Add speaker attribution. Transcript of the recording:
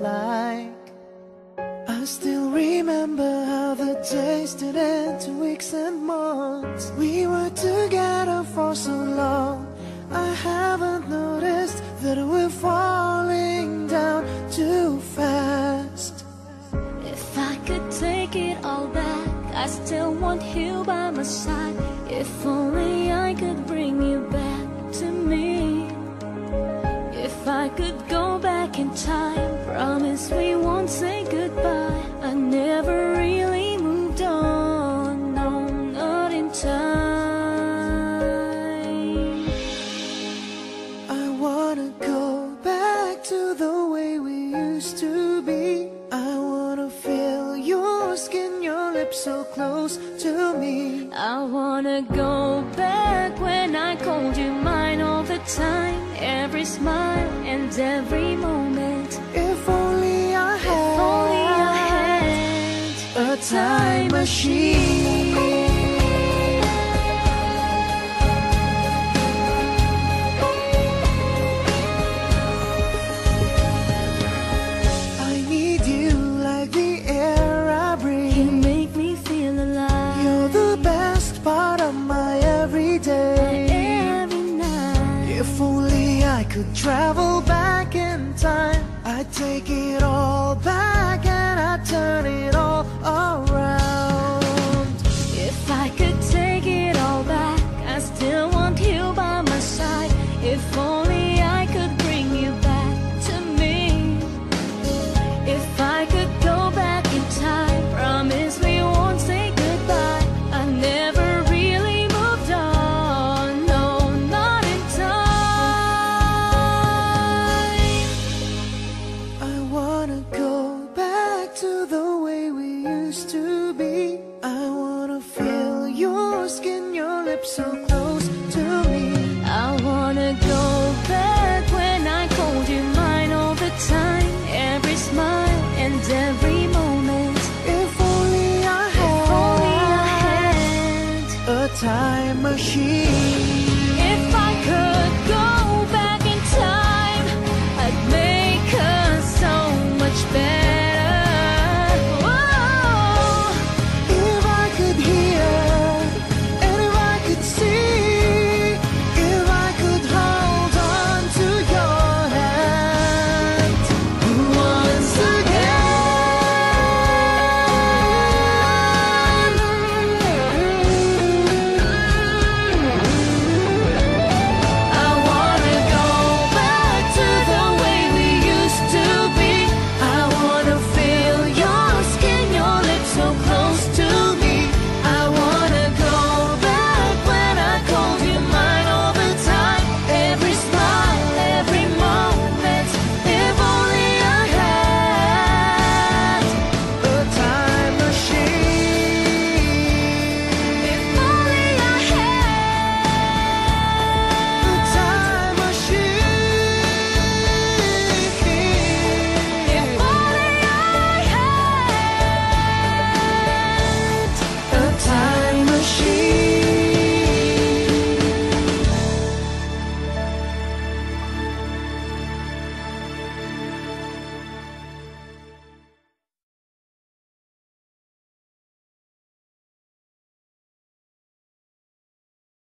Speaker 1: like. I still remember how the days turned into weeks and months. We were together for so long. I haven't noticed that we're falling down too fast.
Speaker 2: If I could take it all back, I still want you by my side. If only I could bring you back to me. If I could go
Speaker 1: wanna go back to the way we used to be. I wanna feel your skin, your lips so close to me.
Speaker 2: I wanna go back when I called you mine all the time. Every smile and every moment.
Speaker 1: If only I had,
Speaker 2: Only I had
Speaker 1: a time machine. Could travel back in time, I'd take it all back a time machine.
Speaker 2: If I could go